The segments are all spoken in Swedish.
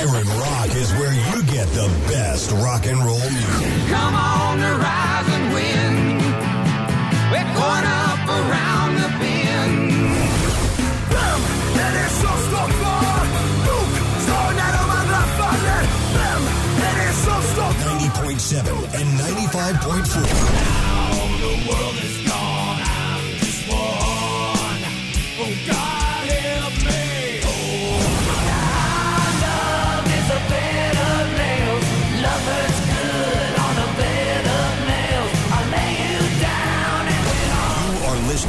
Pirate Rock is where you get the best rock and roll music. Come on the rise and win. We're going up around the bend. Vem är det som stoppar? Bok står när de andra faller. Vem är det som stoppar? 90.7 and 95.4. Now The world is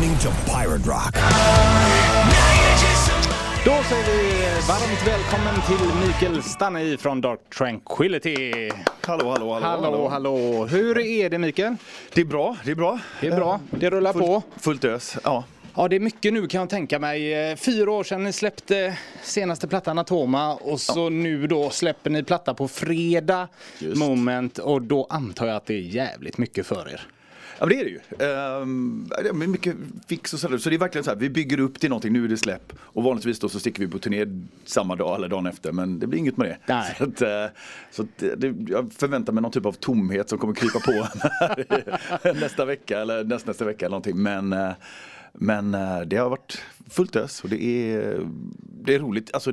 listening to Pirate Rock. Då säger vi varmt välkommen till Mikael Stanley från Dark Tranquility. Hallå, hallå, hallå. Hallå, hallå. Hur är det Mikael? Det är bra, det är bra. Det är bra. Det rullar Fullt, på. Fullt ös, ja. Ja, det är mycket nu kan jag tänka mig. Eh, Fyra år sedan ni släppte senaste plattan Atoma och så nu då släpper ni platta på fredag Just. Moment och då antar jag att det är jävligt mycket för er. Ja det är det ju. Ehm, mycket fix och sådär. Så det är verkligen så här, vi bygger upp till någonting, nu är det släpp. Och vanligtvis då så sticker vi på turné samma dag eller dagen efter. Men det blir inget med det. Nej. Så, att, eh, så att det, det, jag förväntar mig någon typ av tomhet som kommer krypa på nästa vecka eller näst, nästa vecka eller någonting. Men, eh, men eh, det har varit fullt ös och det är, det är roligt. Alltså,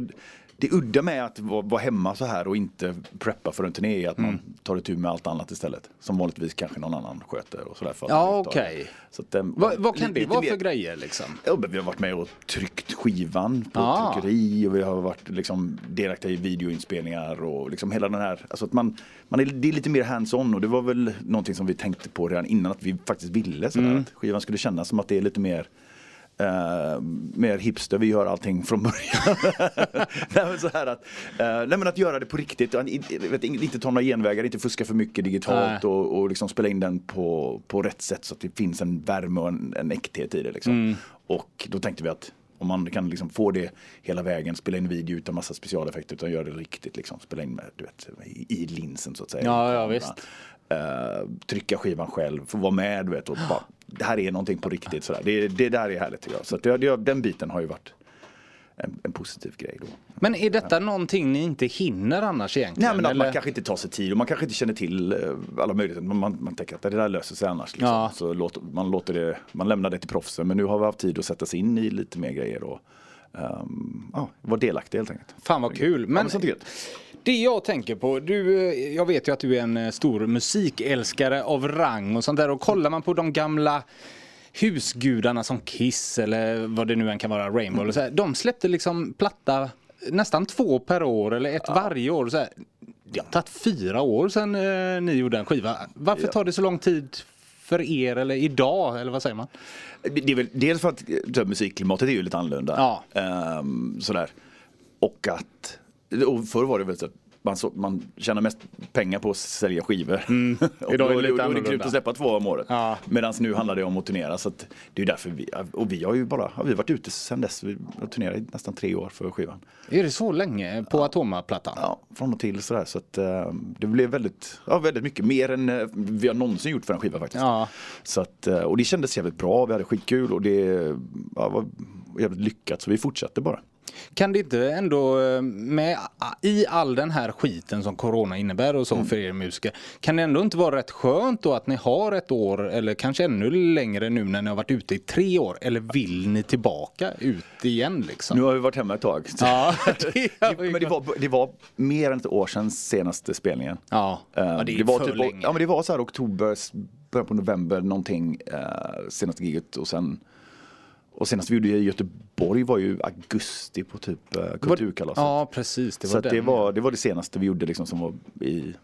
det udda med att vara, hemma så här och inte preppa för en turné är att Mm. man tar itu med allt annat istället. Som vanligtvis kanske någon annan sköter och sådär. för Ja, okej. Att, eh, Vad, vad kan det vara för grejer liksom? Ja, vi har varit med och tryckt skivan på Ah. tryckeri och vi har varit liksom delaktiga i videoinspelningar och liksom hela den här, alltså att man, man är, det är lite mer hands-on och det var väl någonting som vi tänkte på redan innan att vi faktiskt ville sådär, Mm. att skivan skulle kännas som att det är lite mer eh, mer hipster, vi gör allting från början. nej, men så här att, eh, nej, att göra det på riktigt, vet, inte ta några genvägar, inte fuska för mycket digitalt Nej. och, och liksom spela in den på, på rätt sätt så att det finns en värme och en, en äkthet i det. Liksom. Mm. Och då tänkte vi att om man kan liksom få det hela vägen, spela in video utan massa specialeffekter utan göra det riktigt, liksom, spela in med, du vet, i, i linsen så att säga. Ja, ja, visst. Eh, trycka skivan själv, få vara med du vet och bara, det här är någonting på riktigt sådär. Det, det där är härligt tycker jag. Så det, det, den biten har ju varit en, en positiv grej då. Men är detta någonting ni inte hinner annars egentligen? Nej men att eller? man kanske inte tar sig tid och man kanske inte känner till eh, alla möjligheter. Man, man, man tänker att det där löser sig annars. Liksom. Ja. Så låter, man, låter det, man lämnar det till proffsen. Men nu har vi haft tid att sätta sig in i lite mer grejer och um, ja, vara delaktig helt enkelt. Fan vad kul. Ja, Men det jag tänker på, du, eh, jag vet ju att du är en eh, stor musikälskare av rang och sånt där. Och kollar man på de gamla husgudarna som Kiss eller vad det nu än kan vara, Rainbow. eller Så här, de släppte liksom platta nästan två per år eller ett varje år. Så här. Det har tagit fyra år sedan eh, ni gjorde en skiva. Varför Ja. tar det så lång tid för er eller idag eller vad säger man? Det är väl dels för att eh, musikklimatet är ju lite annorlunda. Ja. Ehm, sådär. Och att, och förr var det väl så att man, så, man tjänar mest pengar på att sälja skivor. och Mm. Idag är det lite då, då är det grymt att släppa två om året. Ja. Medan nu handlar det om att turnera. Så att det är därför vi, och vi har ju bara, har vi varit ute sedan dess. Vi har turnerat i nästan tre år för skivan. Är det så länge på Atoma-plattan? Ja, från och till sådär. Så att eh, det blev väldigt, ja, väldigt mycket mer än eh, vi har någonsin gjort för en skiva faktiskt. Ja. Så att, eh, och det kändes jävligt bra, vi hade skitkul och det ja, var jävligt lyckat så vi fortsatte bara. Kan det inte ändå eh, med i all den här skiten som corona innebär och så Mm. för er musiker. Kan det ändå inte vara rätt skönt då att ni har ett år eller kanske ännu längre nu när ni har varit ute i tre år? Eller vill ni tillbaka ut igen liksom? Nu har vi varit hemma ett tag. Ja, det men det var, det var mer än ett år sedan senaste spelningen. Ja, ja, det är var typ, länge. Ja men det var så här oktober, början på november någonting uh, senaste giget och sen och senast vi gjorde i Göteborg var ju augusti på typ uh, kulturkalaset. Ja precis, det var så det, var, det var det senaste vi gjorde liksom som var i,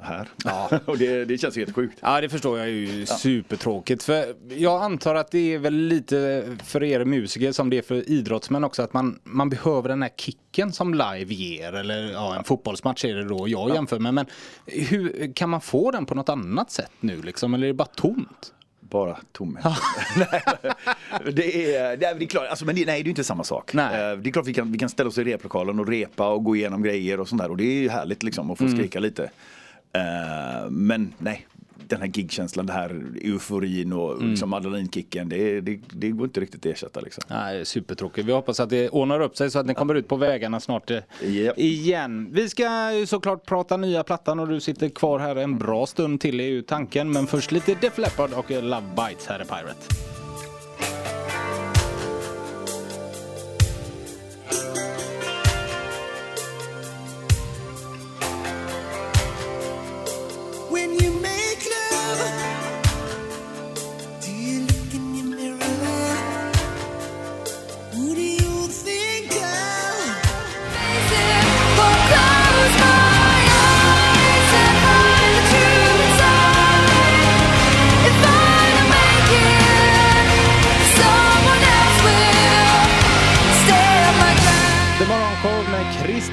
här. Ja. och det, det känns ju helt sjukt. Ja det förstår jag ju supertråkigt. För jag antar att det är väl lite för er musiker som det är för idrottsmän också. Att man, man behöver den här kicken som live ger. Eller ja, en fotbollsmatch är det då jag jämför med. Men hur, kan man få den på något annat sätt nu liksom? Eller är det bara tomt? Bara tomhet. det är, det är, klart, alltså, men det, nej det är inte samma sak. Nej. Eh, Det är klart vi kan, vi kan ställa oss i replokalen och repa och gå igenom grejer och sånt där och det är ju härligt liksom att få skrika lite. Eh, Men nej, den här gigkänslan, den här euforin och Mm. liksom adrenalinkicken. Det, det, det går inte riktigt att ersätta liksom. Nej, supertråkigt. Vi hoppas att det ordnar upp sig så att ni kommer ut på vägarna snart eh, Japp. igen. Vi ska ju såklart prata nya plattan och du sitter kvar här en bra stund till är ju tanken. Men först lite Def Leppard och eh, Love Bites här i Pirate.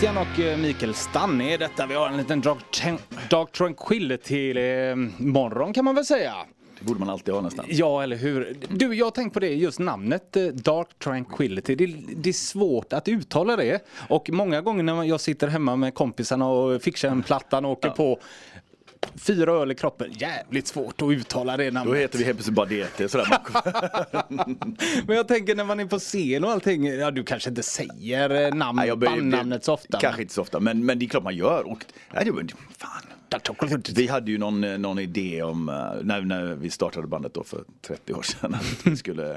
Christian och eh, Mikael Stanne är detta. Vi har en liten Dark, Dark Tranquility eh, morgon kan man väl säga. Det borde man alltid ha nästan. Ja, eller hur? Du, jag har tänkt på det, just namnet eh, Dark Tranquility. Det, det är svårt att uttala det. Och många gånger när jag sitter hemma med kompisarna och fixar en plattan och åker på fyra öl i kroppen. Jävligt svårt att uttala det Då namnet. heter vi helt plötsligt bara DT. Sådär. Men jag tänker när man är på scen och allting. Ja, du kanske inte säger eh, namn, Nej, jag börjar- bandnamnet så ofta. Kanske inte så ofta, men, men det är klart man gör. Och, nej, det var, fan. Vi hade ju någon, eh, någon idé om, eh, när, när vi startade bandet då för 30 år sedan, att vi skulle,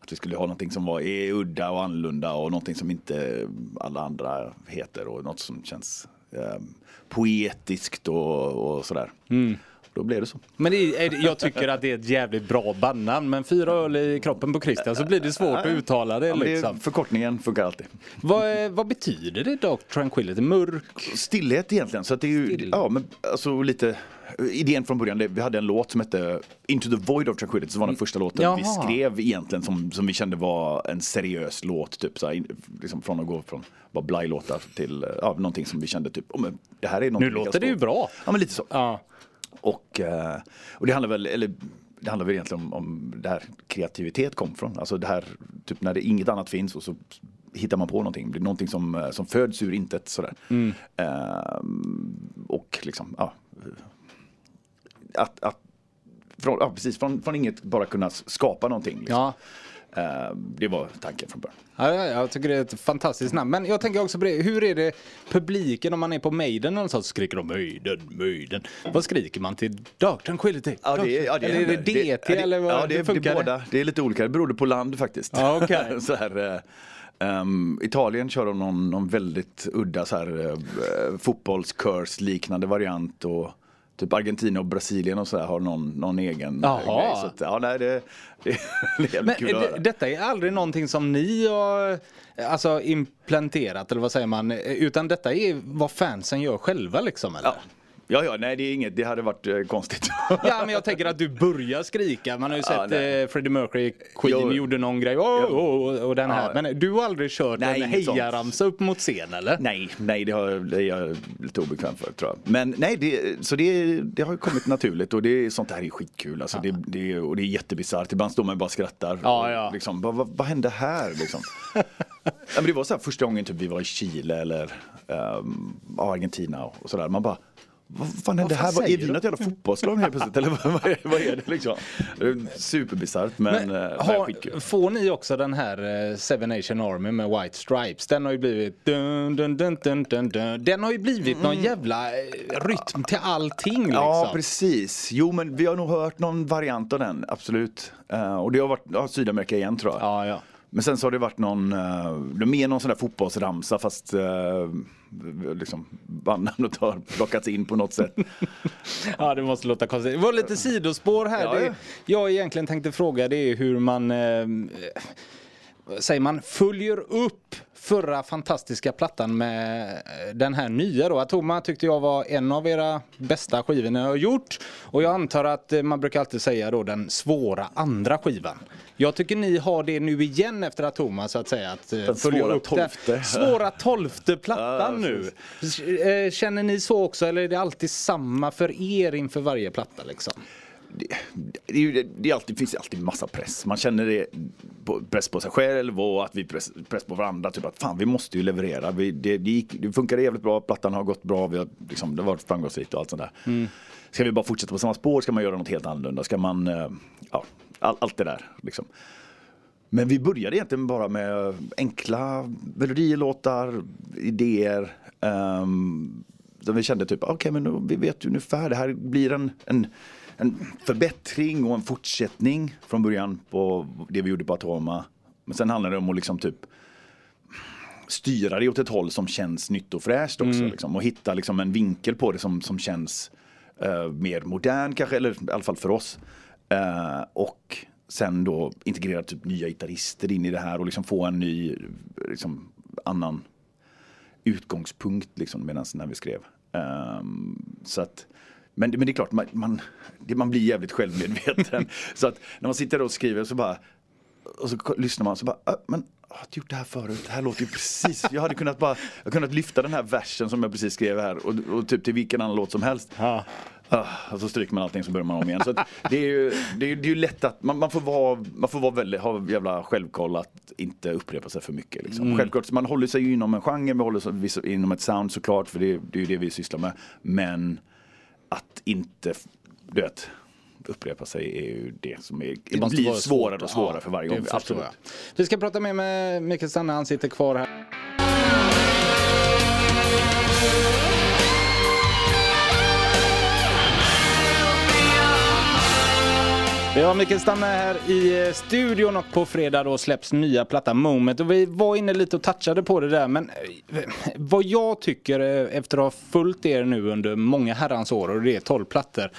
att vi skulle ha någonting som var är udda och annorlunda och någonting som inte alla andra heter och något som känns eh, poetiskt och, och sådär. Då blev det så. Men är, jag tycker att det är ett jävligt bra bandnamn. Men fyra öl i kroppen på Christian så blir det svårt att uttala det. Ja, men det liksom. förkortningen funkar alltid. vad, eh, vad betyder det Dark Tranquility? Mörk? Stillhet egentligen. Så det är ju, ja men alltså lite Idén från början, vi hade en låt som hette Into the Void of Tranquility som var den första låten vi Mm. Jaha. skrev egentligen som, som vi kände var en seriös låt. Typ, så här, in- liksom från att gå från bara blaj-låtar till eh, ja, någonting som vi kände typ, oh, men det här är Nu vi låter det ju för." bra. Ja men lite så. Ja. Och, eh, och det handlar väl, eller det handlar väl egentligen om, om där kreativitet kom från. Alltså det här, typ när det inget annat finns och så hittar man på någonting. Det är någonting som, eh, som föds ur intet sådär. Mm. Eh, och liksom, ja. Att, att från, ja, precis, från, från inget bara kunna skapa någonting. Liksom. Ja. Eh, det var tanken från början. Ja, ja, jag tycker det är ett fantastiskt namn. Men jag tänker också på det, hur är det publiken om man är på Maiden och så skriker de Maiden, Maiden. Vad skriker man till? Dark Tranquility? Ja, det, är- ja, det eller är det DT ja, det- eller vad ja, det, det, är båda. Det är lite olika, det berodde på land faktiskt. Ja, okej. så här, eh, ehm, Italien kör de någon, någon väldigt udda så här, uh, fotbollskurs liknande variant och typ Argentina och Brasilien och så här har någon, någon egen Jaha. grej. Så att, ja, nej, det, det, det är Men kul att det, höra. detta är aldrig någonting som ni har eh, alltså, implanterat eller vad säger man? Eh, Utan detta är vad fansen gör själva liksom eller? Ja. Ja, ja, nej det är inget, det hade varit eh, konstigt. Ja men jag tänker att du börjar skrika. Man har ju Ja, sett nej. eh, Freddie Mercury, Queen Jo. gjorde någon grej oh, oh, och den här. Ja. Men du har aldrig kört Nej, en inget sånt. hejaramsa upp mot scen eller? Nej, nej det, har, det är jag lite obekväm för tror jag. Men nej, det, så det, det har ju kommit naturligt och det, sånt här är skitkul. Alltså, det, det, och det är jättebisarrt. Ibland står man och bara skrattar. Ja, och ja. Liksom, vad, vad, vad hände här liksom? ja, men det var så här första gången typ, vi var i Chile eller um, Argentina och, och sådär. Man bara vad fan Vad fan här? Är vi något jävla fotbollslag helt plötsligt? Eller vad, är, vad är det liksom? Det är Superbisarrt men, Men, men har, får ni också den här eh, Seven Nation Army med White Stripes? Den har ju blivit dun, dun, dun, dun, dun, dun. Den har ju blivit någon jävla eh, rytm till allting liksom. Ja, precis. Jo, men vi har nog hört någon variant av den, absolut. Eh, och det har varit ja, Sydamerika igen tror jag. Ja, ja. Men sen så har det varit någon, uh, det är mer någon sån där fotbollsramsa fast uh, liksom bandnamnet har plockats in på något sätt. Ja, det måste låta konstigt. Det var lite sidospår här. Ja, det, ja. jag egentligen tänkte fråga det är hur man eh, säger man följer upp förra fantastiska plattan med eh, den här nya då. Atoma tyckte jag var en av era bästa skivor ni har gjort. Och jag antar att eh, man brukar alltid säga då den svåra andra skivan. Jag tycker ni har det nu igen efter Atoma så att säga. Att eh, Den följa svåra upp den tolfte. svåra tolfte plattan nu. Känner ni så också eller är det alltid samma för er inför varje platta liksom? Det, det, det, alltid, finns alltid massa press. Man känner det, på, press på sig själv och att vi press, press på varandra. Typ att fan vi måste ju leverera. Vi, det, det, gick, det funkade jävligt bra, plattan har gått bra, vi har, liksom, det har varit framgångsrikt och allt sånt där. Ska vi bara fortsätta på samma spår? Ska man göra något helt annorlunda? Ska man, eh, ja, all, allt det där liksom. Men vi började egentligen bara med enkla melodier, låtar, idéer. Um, där vi kände typ, okej men då, vi vet ungefär, det här blir en, en, en förbättring och en fortsättning från början på det vi gjorde på Atoma. Men sen handlar det om att liksom typ styra det åt ett håll som känns nytt och fräscht också. Liksom, och hitta liksom en vinkel på det som, som känns eh, mer modern kanske, eller i alla fall för oss. Eh, och sen då integrera typ nya gitarrister in i det här och liksom få en ny, liksom, annan utgångspunkt liksom medan när vi skrev. Ehm, så att, men, men det är klart, man, man, man blir jävligt självmedveten. så att när man sitter och skriver så bara och så lyssnar man så bara, "Ah, men jag har inte gjort det här förut, det här låter ju precis, jag hade kunnat bara, jag hade kunnat lyfta den här versen som jag precis skrev här och, och typ till vilken annan låt som helst. Ja. Ah, och så stryker man allting så börjar man om igen. Så det, är ju, det, är, det är ju lätt att man, man får, vara, man får vara väldigt, ha jävla självkoll att inte upprepa sig för mycket. Liksom. Självklart, så man håller sig ju inom en genre, man håller sig inom ett sound såklart, för det, det är ju det vi sysslar med. Men att inte, du vet, upprepa sig är ju det som är, det blir svårare och svårare Ja, för varje gång. Absolut. Vi ska prata mer med Mikael Stanne, han sitter kvar här. Vi har Mikael Stanne här i eh, studion och på fredag då släpps nya platta Moment. Och vi var inne lite och touchade på det där men eh, vad jag tycker eh, efter att ha följt er nu under många herrans år och det är 12 plattor.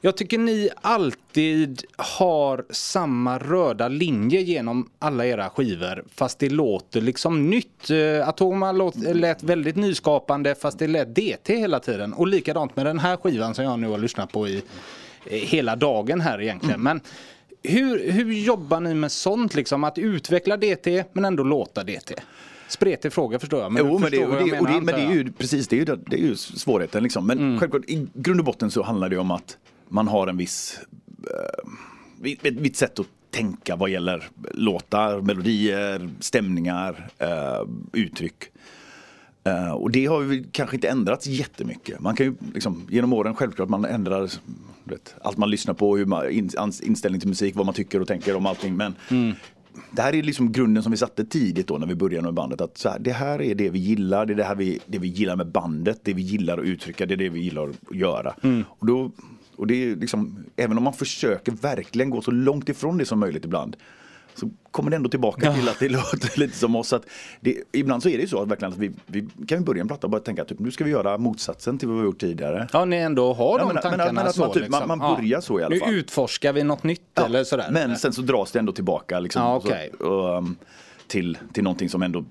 Jag tycker ni alltid har samma röda linje genom alla era skivor fast det låter liksom nytt. Atoma låt, lät väldigt nyskapande fast det lät DT hela tiden. Och likadant med den här skivan som jag nu har lyssnat på i hela dagen här egentligen. Men hur, hur jobbar ni med sånt liksom? Att utveckla DT men ändå låta DT? Spretig fråga förstår jag. Men Jo, men det, det, jag och det, menar, men det är ju precis det är ju, det, är ju svårigheten. Liksom. Men Mm. självklart, i grund och botten så handlar det om att man har en viss, eh, ett visst sätt att tänka vad gäller låtar, melodier, stämningar, eh, uttryck. Eh, och det har ju kanske inte ändrats jättemycket. Man kan ju liksom, genom åren självklart man ändrar vet, allt man lyssnar på, hur man, in, inställning till musik, vad man tycker och tänker om allting. Men det här är liksom grunden som vi satte tidigt då när vi började med bandet. Att så här, det här är det vi gillar, det är det här vi, det vi gillar med bandet, det vi gillar att uttrycka, det är det vi gillar att göra. Och, då, och det är liksom, även om man försöker verkligen gå så långt ifrån det som möjligt ibland så kommer det ändå tillbaka till att det låter lite som oss. Att det, ibland så är det ju så att, verkligen att vi, vi kan vi börja en platta och bara tänka att typ, nu ska vi göra motsatsen till vad vi har gjort tidigare. Ja, ni ändå har Ja, de men- men- tankarna men att så. man typ- liksom. man- man börjar så i alla fall. Nu utforskar vi något nytt eller sådär. Men sen så dras det ändå tillbaka liksom, Ja, och så- um, till, till någonting som ändå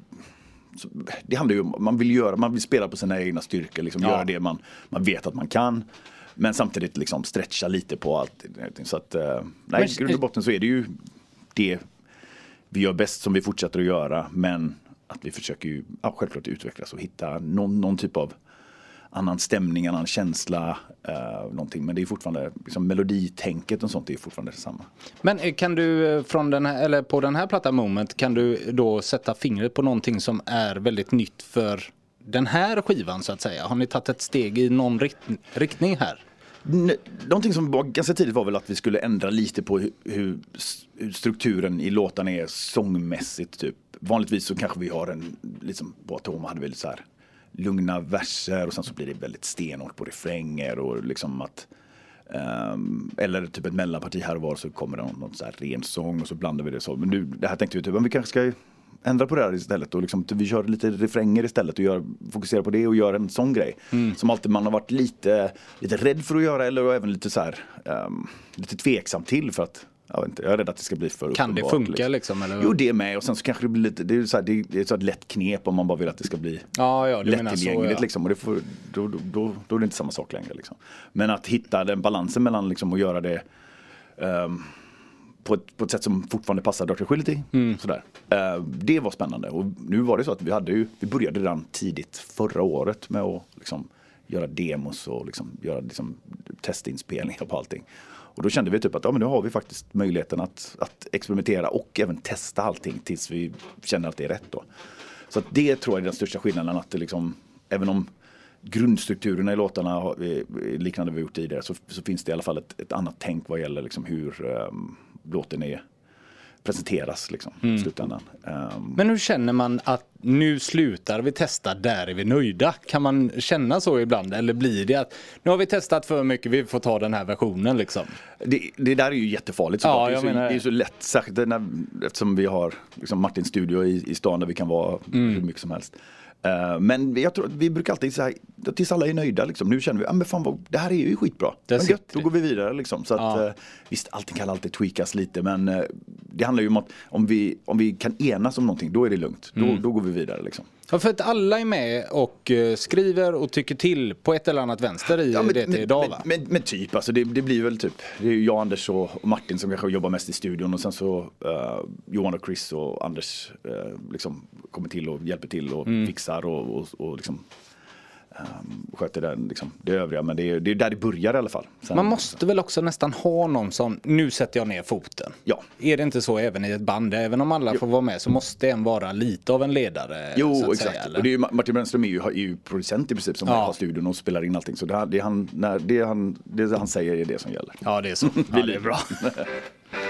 så, det handlar ju om, man vill göra, man vill spela på sina egna styrkor, liksom, Ja. göra det man, man vet att man kan. Men samtidigt liksom stretcha lite på allt. Så att, eh, nej, Men- i grund och botten så är det ju det vi gör bäst som vi fortsätter att göra. Men att vi försöker ju ja, självklart utvecklas och hitta någon, någon typ av annan stämning, annan känsla. Eh, någonting. Men det är fortfarande, liksom, meloditänket och sånt är fortfarande detsamma. Men eh, kan du eh, från den här, eller på den här plattan Moment kan du då sätta fingret på någonting som är väldigt nytt för den här skivan så att säga? Har ni tagit ett steg i någon rikt riktning här? Någonting som var ganska tidigt var väl att vi skulle ändra lite på hur, hur strukturen i låtarna är sångmässigt. Typ. Vanligtvis så kanske vi har en, liksom på Atoma hade vi lite så här lugna verser och sen så blir det väldigt stenhårt på refränger och liksom att um, eller typ ett mellanparti här och var så kommer det någon, någon så här ren sång och så blandar vi det så. Men nu, det här tänkte vi typ, men vi kanske ska ändra på det här istället och liksom, vi kör lite refränger istället och gör, fokuserar på det och gör en sån grej. Som alltid man har varit lite, lite rädd för att göra eller även lite så här ehm, lite tveksam till för att jag, inte, jag är rädd att det ska bli för Kan det funka liksom? Eller? Jo det med och sen så kanske det blir lite, det är, så här, det är, är här ett lätt knep om man bara vill att det ska bli Ja, ja, så. lättillgängligt. Ja. Liksom, och det får, då, då, då, då är det inte samma sak längre. Liksom. Men att hitta den balansen mellan liksom, att göra det ehm, på, ett, på ett sätt som fortfarande passar Dr. Quility. Mm. Sådär. Eh, det var spännande. Och nu var det så att vi, hade ju, vi började redan tidigt förra året med att liksom, göra demos och liksom, göra liksom, testinspelningar på allting. Och då kände vi typ att ja, men nu har vi faktiskt möjligheten att, att experimentera och även testa allting tills vi känner att det är rätt. Då. Så det tror jag är den största skillnaden. Att det liksom, även om grundstrukturerna i låtarna är är liknande vi gjort tidigare så, så finns det i alla fall ett, ett annat tänk vad gäller liksom hur um, låten är presenteras liksom, i slutändan. Ehm, Men hur känner man att nu slutar vi testa, där är vi nöjda? Kan man känna så ibland? Eller blir det att nu har vi testat för mycket, vi får ta den här versionen liksom? Det, det där är ju jättefarligt Ja, det, är så, menar det. är så lätt, särskilt när, eftersom vi har liksom Martins studio i, i stan där vi kan vara Mm. hur mycket som helst. Eh, men jag tror att vi brukar alltid säga, tills alla är nöjda liksom. Nu känner vi, ah, men fan vad, det här är ju skitbra. Där Men gött, då går vi vidare liksom. Så att, Ja. eh, visst, allting kan alltid tweakas lite men eh, det handlar ju om att om vi, om vi kan enas om någonting, då är det lugnt. Då, Mm. då går vi vidare liksom. Ja, för att alla är med och eh, skriver och tycker till på ett eller annat vänster i Ja, men, det men, idag va? men, men, typ, alltså det, det blir väl typ, det är ju jag, Anders och, Martin som kanske jobbar mest i studion och sen så eh, Johan och Chris och Anders eh, liksom kommer till och hjälper till och Mm. fixar och, och, och liksom um, sköter den, liksom, det övriga. Men det är, det är där det börjar i alla fall. Sen, Man måste väl också nästan ha någon som, nu sätter jag ner foten. Ja. Är det inte så även i ett band? Även om alla får vara med så måste en vara lite av en ledare. Jo, exakt. Säga, och det är ju, Martin Brännström är ju, är ju producent i princip som Ja. har studion och spelar in allting. Så det, det, är han, när, det, han, det han säger är det som gäller. Ja, det är så. Ja, det är bra.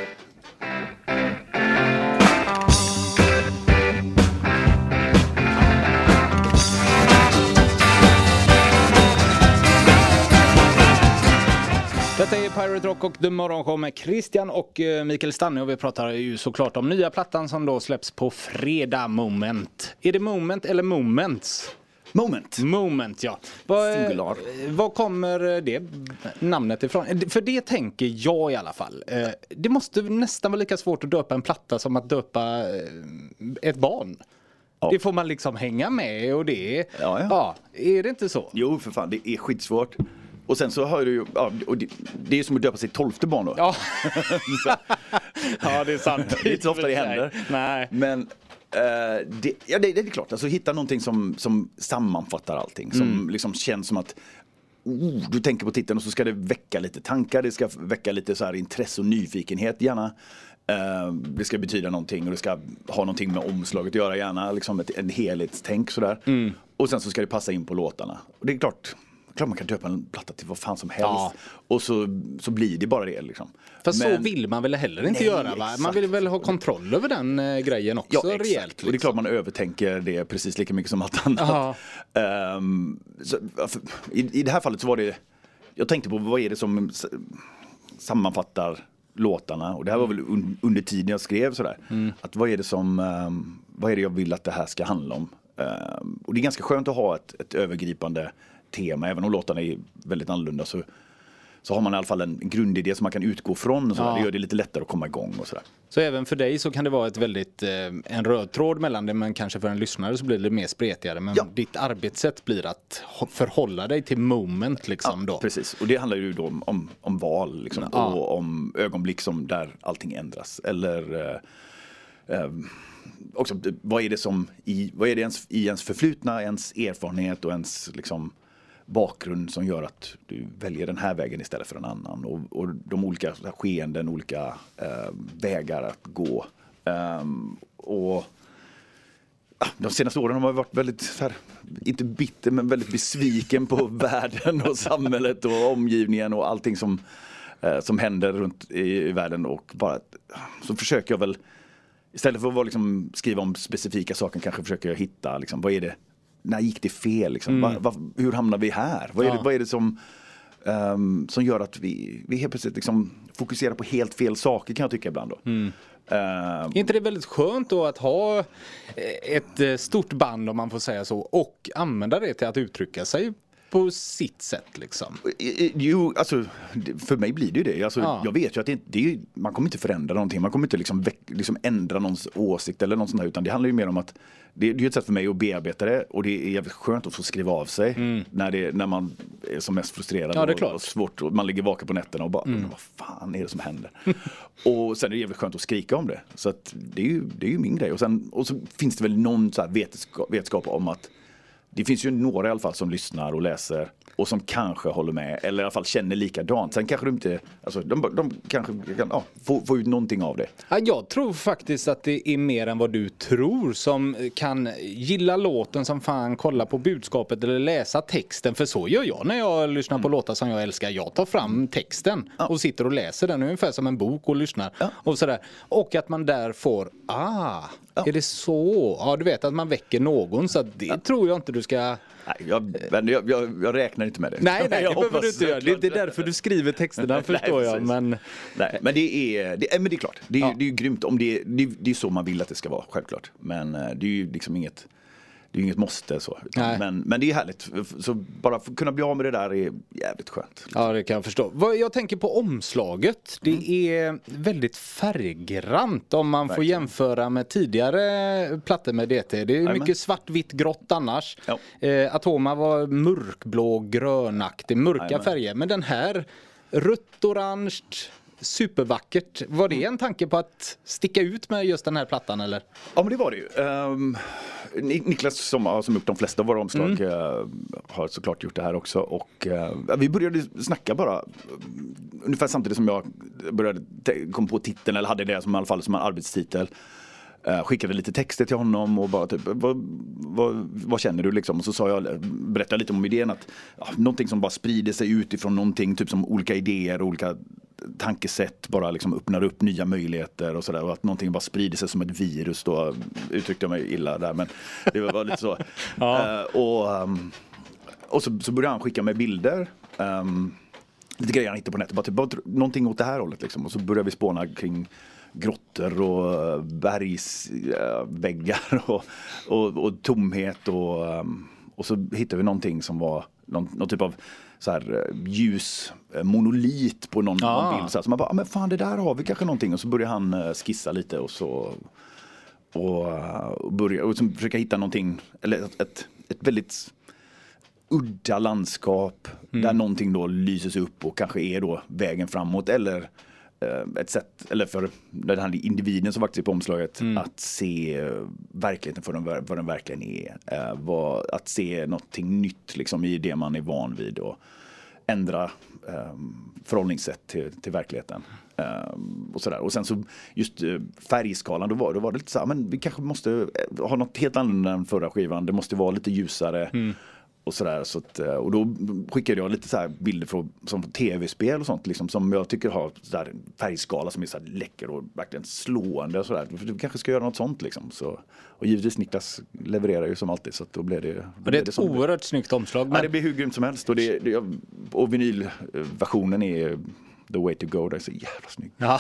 Pirate Rock och The Morgonshow med Christian och eh, Mikael Stanne och vi pratar ju såklart om nya plattan som då släpps på fredag, Moment. Är det Moment eller Moments? Moment! Moment ja. Vad, eh, Singular. vad kommer det namnet ifrån? Eh, För det tänker jag i alla fall. Eh, Det måste nästan vara lika svårt att döpa en platta som att döpa eh, ett barn. Ja. Det får man liksom hänga med och det är... Ja, ja. är det inte så? Jo, för fan, det är skitsvårt. Och sen så har du ju, ja, och det, det är som att döpa sitt tolfte barn då. Ja. ja, det är sant. Det är inte så ofta det händer. Nej. Men eh, det, ja, det, det är klart, alltså hitta någonting som, som sammanfattar allting. Som Mm. liksom känns som att oh, du tänker på titeln och så ska det väcka lite tankar, det ska väcka lite så här intresse och nyfikenhet gärna. Eh, det ska betyda någonting och det ska ha någonting med omslaget att göra gärna, liksom ett, en helhetstänk sådär. Mm. Och sen så ska det passa in på låtarna. Och det är klart, klart man kan döpa en platta till vad fan som helst. Ja. Och så, så blir det bara det liksom. Så Men- vill man väl heller inte Nej, göra va? Man vill väl ha kontroll över den eh, grejen också Ja, exakt. rejält. Och det är liksom. klart man övertänker det precis lika mycket som allt annat. Ehm, så, för, i, I det här fallet så var det, jag tänkte på vad är det som sammanfattar låtarna och det här var väl un, under tiden jag skrev sådär. Att vad är det som, ehm, vad är det jag vill att det här ska handla om? Ehm, och det är ganska skönt att ha ett, ett övergripande tema, även om låtarna är väldigt annorlunda så, så har man i alla fall en grundidé som man kan utgå från och sådär. Ja. Det gör det lite lättare att komma igång och sådär. Så även för dig så kan det vara ett väldigt, eh, en röd tråd mellan det men kanske för en lyssnare så blir det mer spretigare. Men Ja. ditt arbetssätt blir att förhålla dig till moment liksom då. Precis, och det handlar ju då om, om, om val liksom, Ja. och om ögonblick som där allting ändras. Eller eh, eh, också, vad är det som i, vad är det ens, i ens förflutna, ens erfarenhet och ens liksom, bakgrund som gör att du väljer den här vägen istället för en annan. Och, och de olika skeenden, olika eh, vägar att gå. Ehm, och Ah, de senaste åren har man varit väldigt, så här, inte bitter men väldigt besviken på världen och samhället och omgivningen och allting som, eh, som händer runt i, i världen och bara så försöker jag väl istället för att liksom, skriva om specifika saker kanske försöker jag hitta liksom, vad är det, när gick det fel liksom? Va, va, hur hamnar vi här? Vad är, Ja. det, vad är det som ehm, som gör att vi, vi helt plötsligt liksom fokuserar på helt fel saker kan jag tycka ibland. Då. Ehm, Är inte det väldigt skönt då att ha eh, ett eh, stort band om man får säga så och använda det till att uttrycka sig på sitt sätt liksom? I- i- Jo, alltså för mig blir det ju det. Alltså, Ja. Jag vet ju att det, det man kommer inte förändra någonting. Man kommer inte liksom, liksom ändra någons åsikt eller något sånt här. Utan det handlar ju mer om att det, det är ju ett sätt för mig att bearbeta det och det är jävligt skönt att få skriva av sig när, det, när man är som mest frustrerad Mm. Ja, och, och svårt och man ligger vaken på nätterna och bara "Men vad fan är det som händer? och sen är det jävligt skönt att skrika om det. Så att det är ju, det är ju min grej. Och, sen, och så finns det väl någon så här vetenskap, vetskap om att det finns ju några i alla fall som lyssnar och läser och som kanske håller med eller i alla fall känner likadant. Sen kanske de inte, alltså de, de kanske kan ja, få, få ut någonting av det. Ja, jag tror faktiskt att det är mer än vad du tror som kan gilla låten som fan, kolla på budskapet eller läsa texten. För så gör jag när jag lyssnar på låtar som jag älskar. Jag tar fram texten och sitter och läser den ungefär som en bok och lyssnar. Och, sådär. och att man där får, ah, är det så? Ja, du vet att man väcker någon. Så det tror jag inte du ska jag, jag, jag, jag räknar inte med det. Nej, nej Jag det behöver du inte göra. Det är inte därför du skriver texterna Nej, förstår jag. precis. Men Nej, men det är, det, är- men det är klart. Det är, Ja. det är ju grymt. Om det, det, det är så man vill att det ska vara, självklart. Men eh, det är ju liksom inget det är ju inget måste så. Men, men det är härligt. Så bara få kunna bli av med det där är jävligt skönt. Ja, det kan jag förstå. Vad Jag tänker på omslaget. Det är väldigt färggrant om man får Verkligen. jämföra med tidigare plattor med DT. Det är Jajamän. mycket svartvitt grått annars. Ja. Eh, Atoma var mörkblå, grönaktig, mörka Jajamän. färger. Men den här rött, orange, supervackert. Var det en tanke på att sticka ut med just den här plattan eller? Ja men det var det ju. Ni- Niklas som har som gjort de flesta av våra omslag Mm. eh, har såklart gjort det här också. Och eh, vi började snacka bara eh, ungefär samtidigt som jag började kom på titeln eller hade det som i alla fall som en arbetstitel. Eh, skickade lite texter till honom och bara typ, vad, vad, vad känner du liksom? Och så sa jag, berättade lite om idén att ja, någonting som bara sprider sig utifrån någonting, typ som olika idéer och olika tankesätt bara liksom öppnar upp nya möjligheter och sådär. Och att någonting bara sprider sig som ett virus då uttryckte jag mig illa där men det var, lite så. Eh, och ehm, och så, så började han skicka mig bilder. Um, lite grejer han hittade på nätet. Bara, typ, bara, någonting åt det här hållet liksom. Och så började vi spåna kring grottor och uh, bergsväggar och, och, och tomhet. Och, ehm, och så hittade vi någonting som var någon, någon typ av så här, eh, ljus eh, monolit på någon, Ah. bild. Så, här, så man bara, ah, men fan det där har vi kanske någonting. Och så började han eh, skissa lite och så och, och börja och försöka hitta någonting, eller ett, ett, ett väldigt udda landskap där någonting då lyses upp och kanske är då vägen framåt eller ett sätt, eller för den här individen som faktiskt är på omslaget, att se eh, verkligheten för den, vad den verkligen är. Eh, vad, att se någonting nytt liksom i det man är van vid och ändra eh, förhållningssätt till, till verkligheten. Eh, och, sådär. och sen så just eh, färgskalan, då var, då var det lite så här, men vi kanske måste eh, ha något helt annorlunda än förra skivan. Det måste vara lite ljusare. Och, sådär, så att, eh, och då skickade jag lite så bilder från, som tv-spel och sånt liksom, som jag tycker har så färgskala som är så här läcker och verkligen slående. Och så Du kanske ska göra något sånt liksom. Så, och givetvis Niklas levererar ju som alltid så då blev det, blev det är ett det oerhört snyggt omslag. Ja, Men det blir hur grymt som helst. Och, det, det, och vinylversionen är the way to go. Det är så jävla snygg. Ja,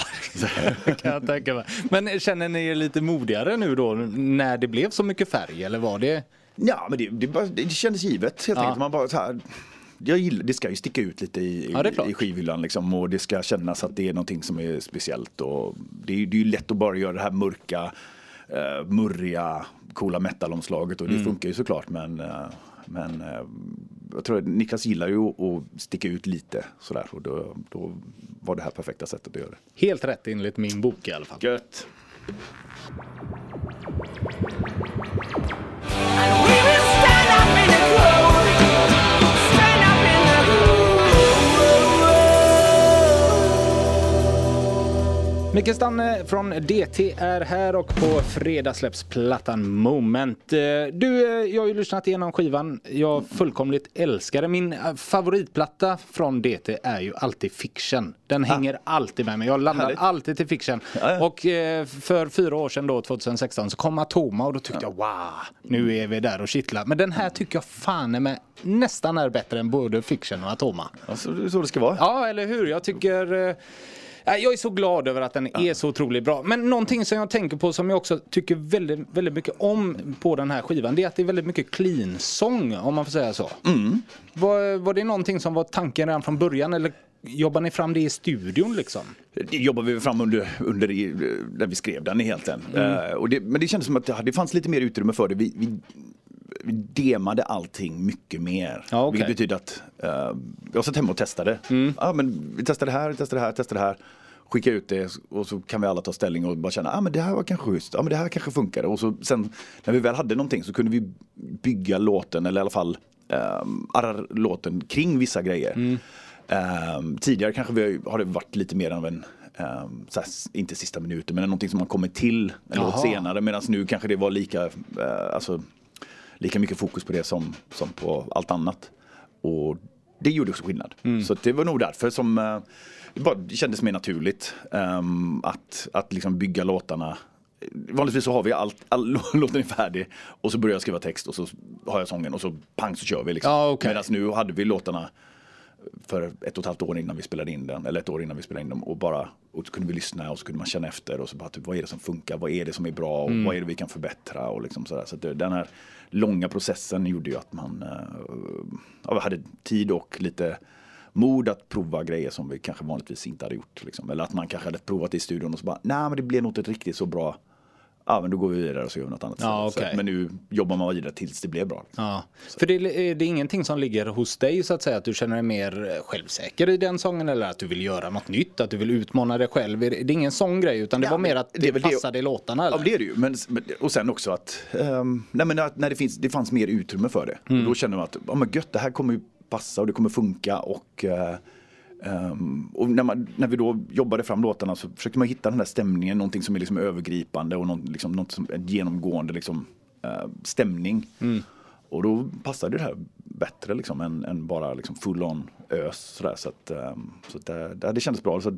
det kan jag tänka mig. Men känner ni er lite modigare nu då när det blev så mycket färg eller var det? Ja, men det, det, bara, det kändes givet helt Ja. enkelt. Man bara så här, jag gillar, det ska ju sticka ut lite i, Ja, i skivhyllan liksom, och det ska kännas att det är någonting som är speciellt. Och det, är, det är ju lätt att bara göra det här mörka, uh, murriga, coola metalomslaget och det Mm. funkar ju såklart men, eh, men eh, jag tror att Niklas gillar ju att, att sticka ut lite sådär och då, då var det här perfekta sättet att göra det. Helt rätt enligt min bok i alla fall. Gött! And we will stand up in the cold. Micke Stanne från DT är här och på fredag släpps plattan Moment. Eh, Du, eh, jag har ju lyssnat igenom skivan. Jag fullkomligt älskar den. Min eh, favoritplatta från DT är ju alltid Fiction. Den hänger alltid med mig. Jag landar Härligt. alltid till Fiction. Ja, ja. Och för fyra år sedan då, 2016, så kom Atoma och då tyckte jag wow, nu är vi där och kittlar. Men den här tycker jag fan är med nästan är bättre än både Fiction och Atoma. Alltså, det så det ska vara. Ja, eller hur? Jag tycker... Jag är så glad över att den är så otroligt bra. Men någonting som jag tänker på som jag också tycker väldigt, väldigt mycket om på den här skivan det är att det är väldigt mycket clean-sång om man får säga så. Var, var det någonting som var tanken redan från början eller jobbar ni fram det i studion liksom? Det jobbar vi fram under, under när vi skrev den egentligen. Eh, och det, men det kändes som att det, det fanns lite mer utrymme för det. Vi, vi demade allting mycket mer. Ja, okej. Vilket betyder att uh, jag satt hemma och testade. Ja, men vi testade det här, vi testade det här, testade det här. skicka ut det och så kan vi alla ta ställning och bara känna, ah, men det här var kanske schysst, ah, men det här kanske funkade. Och så sen när vi väl hade någonting så kunde vi bygga låten eller i alla fall um, arra låten kring vissa grejer. Ehm, tidigare kanske vi har, det varit lite mer av en ehm, så här, inte sista minuten men någonting som man kommer till en låt senare medan nu kanske det var lika, eh, alltså, lika mycket fokus på det som, som på allt annat. Och det gjorde också skillnad. Så att det var nog därför som eh, det, bara, det kändes mer naturligt ehm, att, att liksom bygga låtarna. Vanligtvis så har vi allt, all, låten är färdig och så börjar jag skriva text och så har jag sången och så pang så kör vi. Liksom. Ja, okej. Medan nu hade vi låtarna för ett och ett halvt år innan vi spelade in den, eller ett år innan vi spelade in dem och bara, och så kunde vi lyssna och så kunde man känna efter och så bara typ, vad är det som funkar, vad är det som är bra och vad är det vi kan förbättra och liksom sådär. Så det, den här långa processen gjorde ju att man eh, ja, hade tid och lite mod att prova grejer som vi kanske vanligtvis inte hade gjort. Liksom. Eller att man kanske hade provat i studion och så bara, nej men det blev nog inte riktigt så bra. Ja men då går vi vidare och så gör vi något annat. Ja, istället. Så Men nu jobbar man vidare tills det blev bra. Liksom. Ja. För det, är det ingenting som ligger hos dig så att säga? Att du känner dig mer eh, självsäker i den sången eller att du vill göra något nytt? Att du vill utmana dig själv? Är Det är ingen sån grej utan det Ja, var mer att det det, är passade i låtarna? Eller? Ja, det är det ju. Men, och sen också att, ehm, nej, men när det, finns, det fanns mer utrymme för det. Mm. Då känner man att, ja men gött, det här kommer ju passa och det kommer funka. Och, eh, ehm, och när, man, när vi då jobbade fram låtarna så försökte man hitta den där stämningen, någonting som är liksom övergripande och något, liksom, något som en genomgående liksom, eh, stämning. Mm. Och då passade det här bättre liksom, än, än bara liksom, full on ös. Sådär. Så, att, ehm, så att det, det, kändes bra. Så att,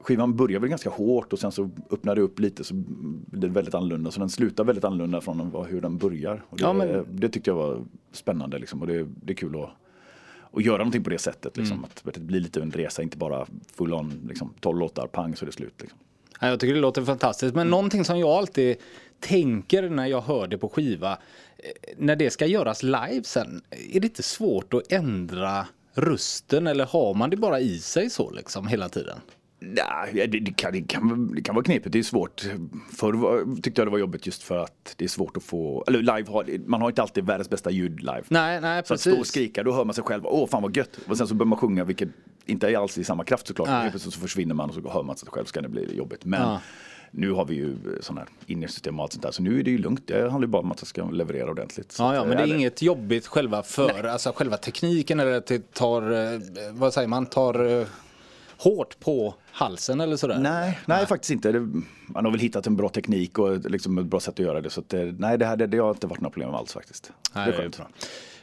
skivan börjar väl ganska hårt och sen så öppnar det upp lite så blir det väldigt annorlunda. Så den slutar väldigt annorlunda från hur den börjar. Det, Ja, men- det tyckte jag var spännande liksom, och det, det är kul att, att göra någonting på det sättet. Liksom, Mm. att, det blir lite en resa, inte bara full on, liksom, 12 låtar, pang så är det slut. Liksom. Ja, jag tycker det låter fantastiskt. Men någonting som jag alltid tänker när jag hör det på skiva. eh, När det ska göras live sen. Är det inte svårt att ändra rösten eller har man det bara i sig så liksom hela tiden? Nej, det, det, kan, det, kan, det kan vara knepigt, det är svårt. Förr var, tyckte jag det var jobbigt just för att det är svårt att få, eller live har, man har inte alltid världens bästa ljud live. Nej, nej Så att stå och precis. skrika, då hör man sig själv, åh fan vad gött. Och sen så börjar man sjunga, vilket inte är alls i samma kraft såklart. Nej. Så försvinner man och så hör man sig själv, så kan det bli jobbigt. Men Ja. nu har vi ju sådana här innersystem och allt sånt där, så nu är det ju lugnt. Det handlar ju bara om att jag ska leverera ordentligt. Ja, ja, men eh, det är inget jobbigt själva för, alltså själva tekniken eller att det tar, eh, vad säger man, tar eh, hårt på halsen eller sådär? Nej, nej, faktiskt inte. Man har väl hittat en bra teknik och liksom ett bra sätt att göra det. Så att, det- nej, det, här, det, det har inte varit några problem alls faktiskt. Nej, det är skönt.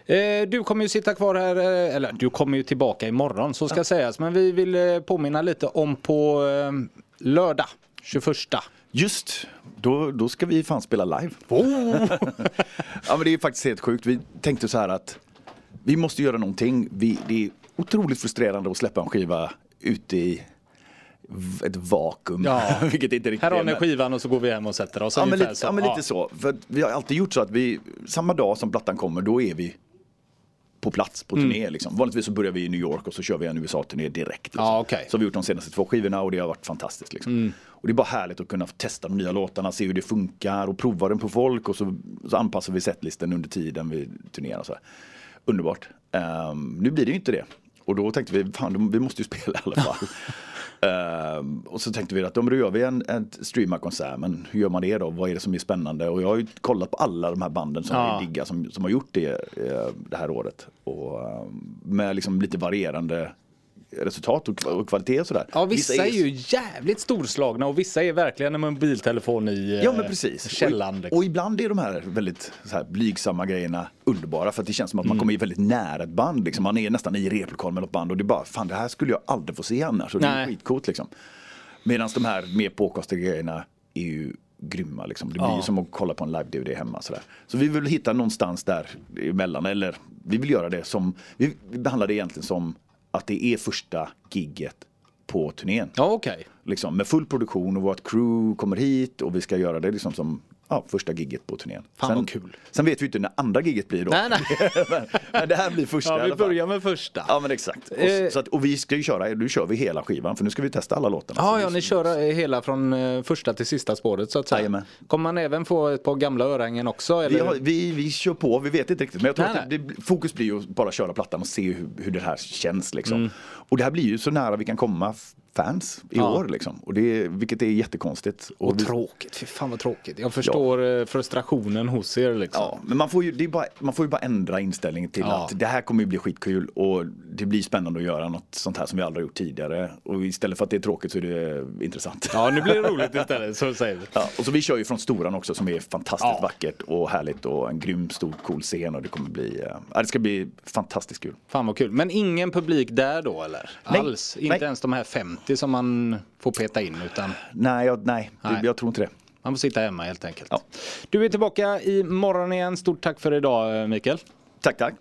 Eh, Du kommer ju sitta kvar här, eh, eller du kommer ju tillbaka imorgon så ska sägas. Men vi vill eh, påminna lite om på eh, lördag 21. Just, då, då ska vi fan spela live. Oh! ja men det är faktiskt helt sjukt. Vi tänkte så här att vi måste göra någonting. Vi, det är otroligt frustrerande att släppa en skiva ute i ett vakuum. Ja. Vilket inte riktigt Här har ni skivan och så går vi hem och sätter oss. Ja men, lite, ja men lite så. För vi har alltid gjort så att vi, samma dag som plattan kommer, då är vi på plats på turné. Mm. Liksom. Vanligtvis så börjar vi i New York och så kör vi en USA-turné direkt. Liksom. Ja, okej. Så har vi gjort de senaste två skivorna och det har varit fantastiskt. Liksom. Mm. Och det är bara härligt att kunna testa de nya låtarna, se hur det funkar och prova den på folk och så, så anpassar vi setlisten under tiden vi turnerar. Så här. Underbart. Ehm, nu blir det ju inte det. Och då tänkte vi, fan vi måste ju spela i alla fall. Ehm, och så tänkte vi att om då gör vi en, en streamarkonsert, men hur gör man det då? Vad är det som är spännande? Och jag har ju kollat på alla de här banden som Ja. vi diggar som, som har gjort det eh, det här året. Och, ehm, med liksom lite varierande resultat och, och kvalitet och sådär. Ja, vissa är ju jävligt storslagna och vissa är verkligen en mobiltelefon i eh, Ja men precis. källan. Och, liksom. och ibland är de här väldigt så här, blygsamma grejerna underbara för att det känns som att Mm. man kommer ju väldigt nära ett band. Liksom. Man är nästan i replokal med något band och det är bara, fan det här skulle jag aldrig få se annars. Och det är skitcoolt liksom. Medan de här mer påkostade grejerna är ju grymma liksom. Det blir Ja. som att kolla på en live-DVD hemma sådär. Så vi vill hitta någonstans där emellan, eller vi vill göra det som, vi behandlar det egentligen som att det är första gigget på turnén. Ja, okej. Liksom, med full produktion och vårt crew kommer hit och vi ska göra det liksom som ja, första gigget på turnén. Fan, sen, vad kul. sen vet vi inte när andra gigget blir då. Nej, nej. men, men det här blir första Ja, vi börjar med första. Ja men exakt. Eh. Och, så att, och vi ska ju köra, nu kör vi hela skivan för nu ska vi testa alla låtarna. Ja, ja, ni kör eh, hela från eh, första till sista spåret så att säga. Jajamän. Kommer man även få ett par gamla örhängen också? Eller? Vi, har, vi, vi kör på, vi vet inte riktigt. Men jag tror Nej, att det, det, fokus blir ju att bara köra plattan och se hur, hur det här känns. Liksom. Mm. Och det här blir ju så nära vi kan komma fans i Ja. år liksom. Och det, vilket är jättekonstigt. Och vi- tråkigt, fy fan vad tråkigt. Jag förstår eh, frustrationen hos er liksom. Ja, men man får, ju, bara, man får ju bara ändra inställningen till Ja. att det här kommer ju bli skitkul och det blir spännande att göra något sånt här som vi aldrig har gjort tidigare. Och istället för att det är tråkigt så är det intressant. Ja, nu blir det roligt istället, så säger vi. Ja, och så vi kör ju från Storan också som är fantastiskt Ja. vackert och härligt och en grym stor cool scen och det kommer bli, eh, ja, det ska bli fantastiskt kul. Fan vad kul. Men ingen publik där då eller? Nej. Alls? Inte Nej. ens de här 50 som man får peta in utan Nej, jag, nej, Nej. Jag tror inte det. man får sitta hemma helt enkelt. Ja. Du är tillbaka imorgon igen. Stort tack för idag Mikael. Tack, tack.